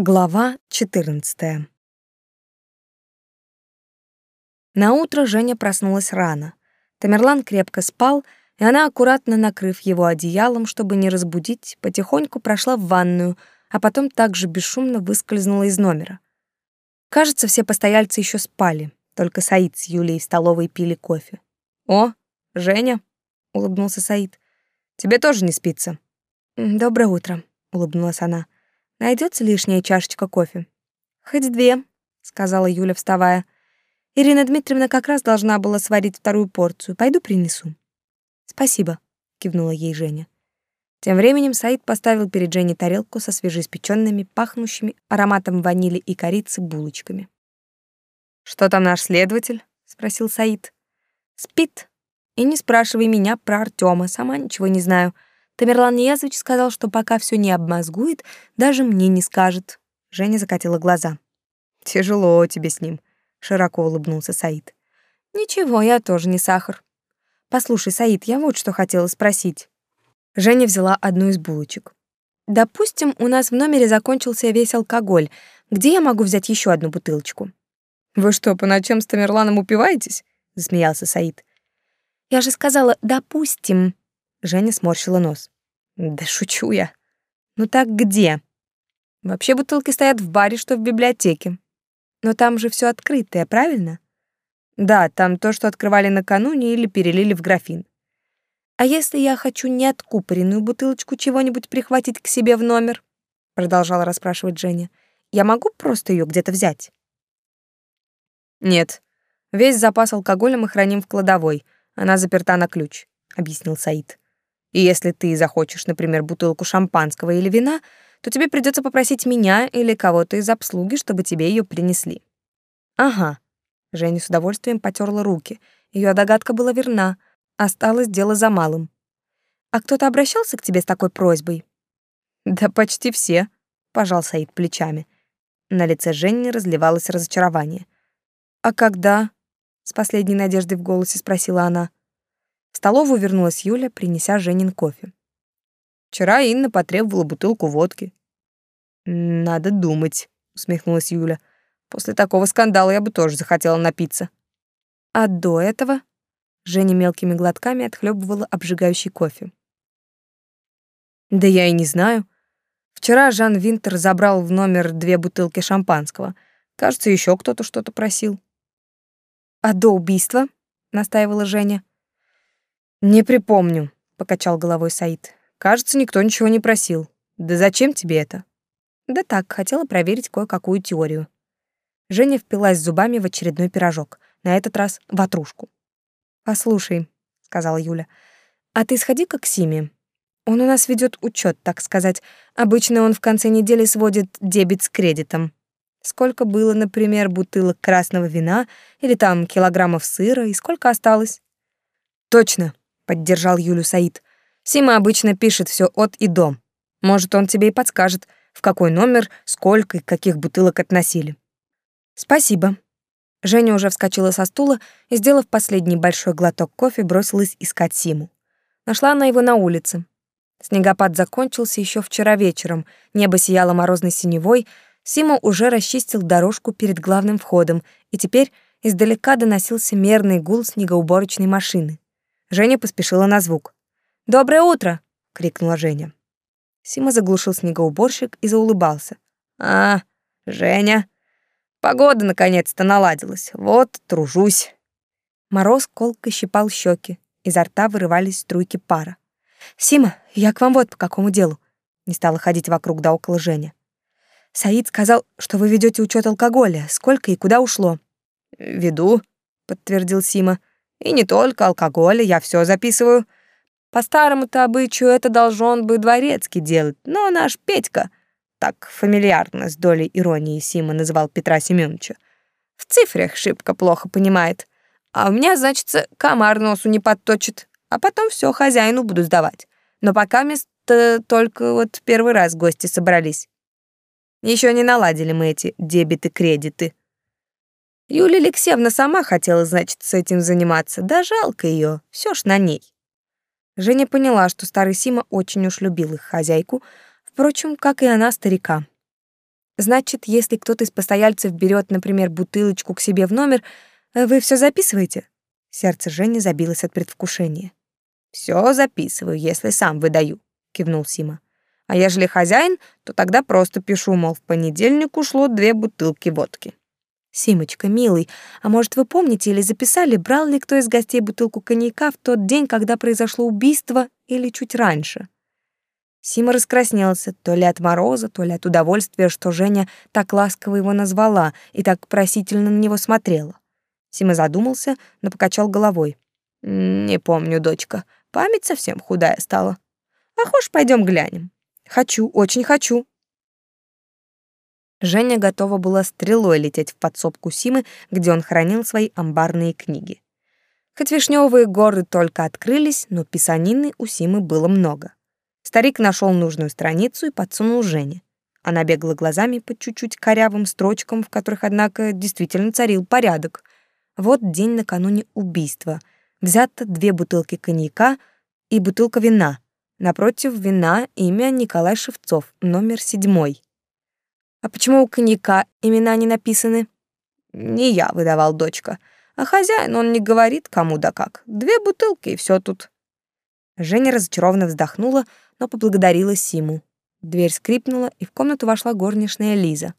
Глава 14. На утро Женя проснулась рано. Тамерлан крепко спал, и она, аккуратно накрыв его одеялом, чтобы не разбудить, потихоньку прошла в ванную, а потом также бесшумно выскользнула из номера. Кажется, все постояльцы еще спали, только Саид с Юлей в столовой пили кофе. «О, Женя!» — улыбнулся Саид. «Тебе тоже не спится?» «Доброе утро», — улыбнулась она. Найдется лишняя чашечка кофе? Хоть две, сказала Юля, вставая. Ирина Дмитриевна как раз должна была сварить вторую порцию. Пойду принесу. Спасибо, кивнула ей Женя. Тем временем Саид поставил перед Женей тарелку со свежеиспеченными, пахнущими ароматом ванили и корицы булочками. «Что там наш следователь?» — спросил Саид. «Спит. И не спрашивай меня про Артема, сама ничего не знаю. Тамерлан Ниязович сказал, что пока все не обмозгует, даже мне не скажет. Женя закатила глаза. Тяжело тебе с ним, широко улыбнулся Саид. Ничего, я тоже не сахар. Послушай, Саид, я вот что хотела спросить. Женя взяла одну из булочек. Допустим, у нас в номере закончился весь алкоголь. Где я могу взять еще одну бутылочку? Вы что, по ночам с Тамерланом упиваетесь? засмеялся Саид. Я же сказала, допустим. Женя сморщила нос. Да шучу я. Ну так где? Вообще бутылки стоят в баре, что в библиотеке. Но там же все открытое, правильно? Да, там то, что открывали накануне или перелили в графин. А если я хочу неоткупоренную бутылочку чего-нибудь прихватить к себе в номер? Продолжала расспрашивать Женя. Я могу просто ее где-то взять? Нет. Весь запас алкоголя мы храним в кладовой. Она заперта на ключ, объяснил Саид. И если ты захочешь, например, бутылку шампанского или вина, то тебе придется попросить меня или кого-то из обслуги, чтобы тебе ее принесли. Ага. Женя с удовольствием потерла руки. Ее догадка была верна. Осталось дело за малым. А кто-то обращался к тебе с такой просьбой? Да почти все, пожал Саид плечами. На лице Жени разливалось разочарование. А когда? с последней надеждой в голосе спросила она. В столовую вернулась Юля, принеся Женин кофе. Вчера Инна потребовала бутылку водки. Надо думать, усмехнулась Юля. После такого скандала я бы тоже захотела напиться. А до этого Женя мелкими глотками отхлебывала обжигающий кофе. Да я и не знаю. Вчера Жан Винтер забрал в номер две бутылки шампанского. Кажется, еще кто-то что-то просил. А до убийства, настаивала Женя. Не припомню, покачал головой Саид. Кажется, никто ничего не просил. Да зачем тебе это? Да так, хотела проверить кое-какую теорию. Женя впилась зубами в очередной пирожок, на этот раз ватрушку. Послушай, сказала Юля. А ты сходи-ка к Симе. Он у нас ведет учет, так сказать. Обычно он в конце недели сводит дебет с кредитом. Сколько было, например, бутылок красного вина или там килограммов сыра и сколько осталось? Точно, поддержал Юлю Саид. Сима обычно пишет все от и до. Может, он тебе и подскажет, в какой номер, сколько и каких бутылок относили. Спасибо. Женя уже вскочила со стула и, сделав последний большой глоток кофе, бросилась искать Симу. Нашла она его на улице. Снегопад закончился еще вчера вечером, небо сияло морозной синевой, Сима уже расчистил дорожку перед главным входом, и теперь издалека доносился мерный гул снегоуборочной машины. Женя поспешила на звук. «Доброе утро!» — крикнула Женя. Сима заглушил снегоуборщик и заулыбался. «А, Женя, погода наконец-то наладилась. Вот, тружусь». Мороз колко щипал щеки, изо рта вырывались струйки пара. «Сима, я к вам вот по какому делу», — не стала ходить вокруг да около Женя. «Саид сказал, что вы ведете учет алкоголя. Сколько и куда ушло?» «Веду», — подтвердил Сима. И не только алкоголя, я все записываю. По старому-то обычаю это должен бы дворецкий делать, но наш Петька, так фамильярно с долей иронии Сима называл Петра Семеновича, в цифрах шибко плохо понимает. А у меня, значит, комар носу не подточит, а потом все хозяину буду сдавать. Но пока место только вот первый раз гости собрались. Еще не наладили мы эти дебеты-кредиты. Юлия Алексеевна сама хотела, значит, с этим заниматься, да жалко ее, все ж на ней. Женя поняла, что старый Сима очень уж любил их хозяйку, впрочем, как и она старика. Значит, если кто-то из постояльцев берет, например, бутылочку к себе в номер, э, вы все записываете? Сердце Жени забилось от предвкушения. Все записываю, если сам выдаю, кивнул Сима. А ежели хозяин, то тогда просто пишу, мол, в понедельник ушло две бутылки водки. Симочка, милый, а может, вы помните или записали, брал ли кто из гостей бутылку коньяка в тот день, когда произошло убийство, или чуть раньше? Сима раскраснелся, то ли от мороза, то ли от удовольствия, что Женя так ласково его назвала и так просительно на него смотрела. Сима задумался, но покачал головой. «Не помню, дочка. Память совсем худая стала. Хочешь, пойдем глянем?» «Хочу, очень хочу», Женя готова была стрелой лететь в подсобку Симы, где он хранил свои амбарные книги. Хоть вишневые горы только открылись, но писанины у Симы было много. Старик нашел нужную страницу и подсунул Жене. Она бегала глазами по чуть-чуть корявым строчкам, в которых, однако, действительно царил порядок. Вот день накануне убийства. Взято две бутылки коньяка и бутылка вина. Напротив вина имя Николай Шевцов, номер седьмой. А почему у коньяка имена не написаны? Не я выдавал, дочка. А хозяин, он не говорит, кому да как. Две бутылки, и все тут. Женя разочарованно вздохнула, но поблагодарила Симу. Дверь скрипнула, и в комнату вошла горничная Лиза.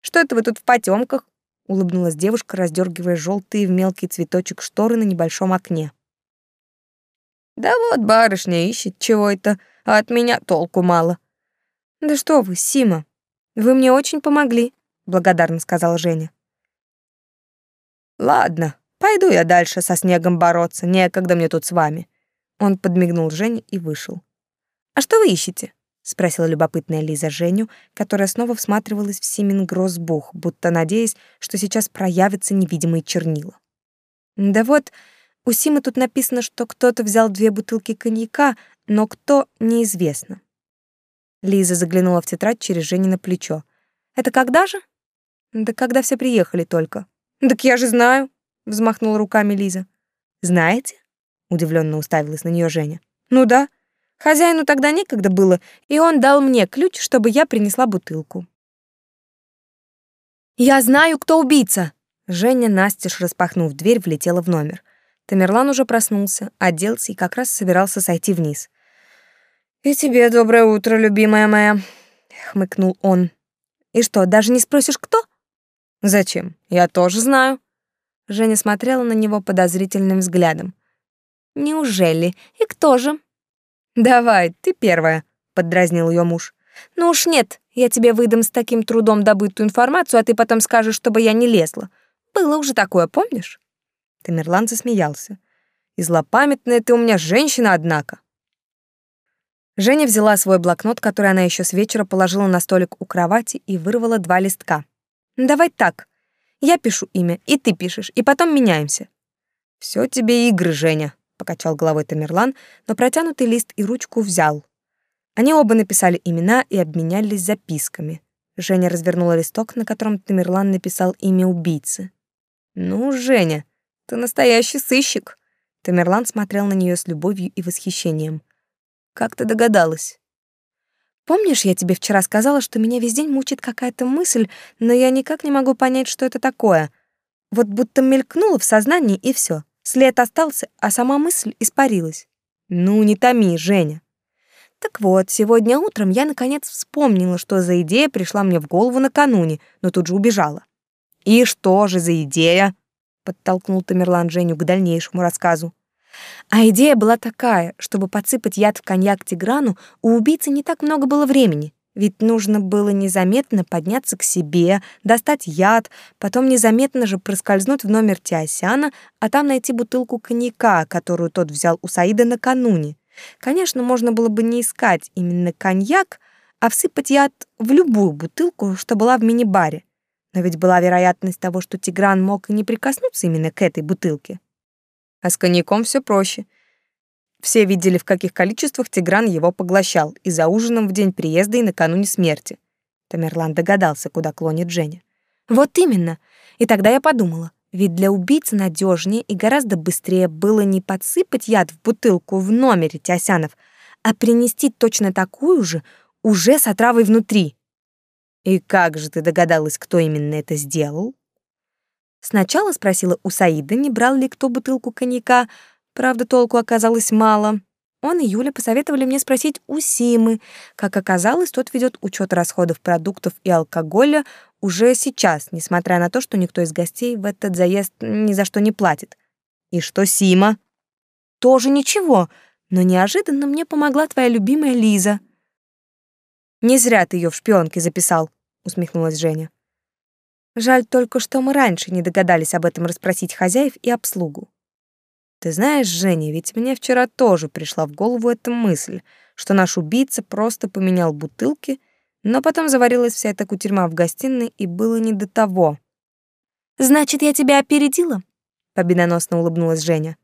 «Что это вы тут в потемках? улыбнулась девушка, раздергивая желтые в мелкий цветочек шторы на небольшом окне. «Да вот барышня ищет чего это, а от меня толку мало». «Да что вы, Сима, вы мне очень помогли, благодарно сказал Женя. Ладно, пойду я дальше со снегом бороться, некогда мне тут с вами. Он подмигнул Жене и вышел. А что вы ищете? спросила любопытная Лиза Женю, которая снова всматривалась в Симин Гроссбух, будто надеясь, что сейчас проявятся невидимые чернила. Да вот, у Симы тут написано, что кто-то взял две бутылки коньяка, но кто неизвестно. Лиза заглянула в тетрадь через Женина плечо. «Это когда же?» «Да когда все приехали только». «Так я же знаю», — взмахнула руками Лиза. «Знаете?» — удивленно уставилась на нее Женя. «Ну да. Хозяину тогда некогда было, и он дал мне ключ, чтобы я принесла бутылку». «Я знаю, кто убийца!» Женя, настежь распахнув дверь, влетела в номер. Тамерлан уже проснулся, оделся и как раз собирался сойти вниз. «И тебе доброе утро, любимая моя», — хмыкнул он. «И что, даже не спросишь, кто?» «Зачем? Я тоже знаю». Женя смотрела на него подозрительным взглядом. «Неужели? И кто же?» «Давай, ты первая», — поддразнил ее муж. «Ну уж нет, я тебе выдам с таким трудом добытую информацию, а ты потом скажешь, чтобы я не лезла. Было уже такое, помнишь?» Тамерлан засмеялся. «И злопамятная ты у меня женщина, однако». Женя взяла свой блокнот, который она еще с вечера положила на столик у кровати и вырвала два листка. «Давай так. Я пишу имя, и ты пишешь, и потом меняемся». «Все тебе игры, Женя», — покачал головой Тамерлан, но протянутый лист и ручку взял. Они оба написали имена и обменялись записками. Женя развернула листок, на котором Тамерлан написал имя убийцы. «Ну, Женя, ты настоящий сыщик!» Тамерлан смотрел на нее с любовью и восхищением. Как ты догадалась? Помнишь, я тебе вчера сказала, что меня весь день мучит какая-то мысль, но я никак не могу понять, что это такое. Вот будто мелькнуло в сознании и все. След остался, а сама мысль испарилась. Ну, не томи, Женя. Так вот, сегодня утром я наконец вспомнила, что за идея пришла мне в голову накануне, но тут же убежала. И что же за идея? подтолкнул Тамерлан Женю к дальнейшему рассказу. А идея была такая, чтобы подсыпать яд в коньяк Тиграну, у убийцы не так много было времени. Ведь нужно было незаметно подняться к себе, достать яд, потом незаметно же проскользнуть в номер Тиосяна, а там найти бутылку коньяка, которую тот взял у Саида накануне. Конечно, можно было бы не искать именно коньяк, а всыпать яд в любую бутылку, что была в мини-баре. Но ведь была вероятность того, что Тигран мог и не прикоснуться именно к этой бутылке. А с коньяком все проще. Все видели, в каких количествах Тигран его поглощал, и за ужином в день приезда, и накануне смерти. Тамерлан догадался, куда клонит Женя. Вот именно. И тогда я подумала, ведь для убийцы надежнее и гораздо быстрее было не подсыпать яд в бутылку в номере Тясянов, а принести точно такую же, уже с отравой внутри. И как же ты догадалась, кто именно это сделал? Сначала спросила у Саида, не брал ли кто бутылку коньяка, правда, толку оказалось мало. Он и Юля посоветовали мне спросить у Симы. Как оказалось, тот ведет учет расходов продуктов и алкоголя уже сейчас, несмотря на то, что никто из гостей в этот заезд ни за что не платит. И что Сима? Тоже ничего, но неожиданно мне помогла твоя любимая Лиза. Не зря ты ее в шпионке записал, усмехнулась Женя. Жаль только, что мы раньше не догадались об этом расспросить хозяев и обслугу. Ты знаешь, Женя, ведь мне вчера тоже пришла в голову эта мысль, что наш убийца просто поменял бутылки, но потом заварилась вся эта кутерьма в гостиной, и было не до того. «Значит, я тебя опередила?» — победоносно улыбнулась Женя.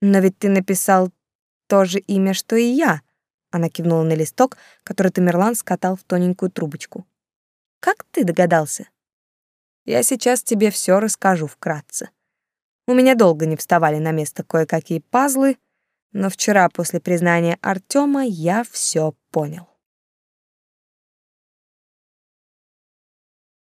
«Но ведь ты написал то же имя, что и я», — она кивнула на листок, который Тамерлан скатал в тоненькую трубочку. «Как ты догадался?» Я сейчас тебе все расскажу вкратце. У меня долго не вставали на место кое-какие пазлы, но вчера после признания Артема я все понял.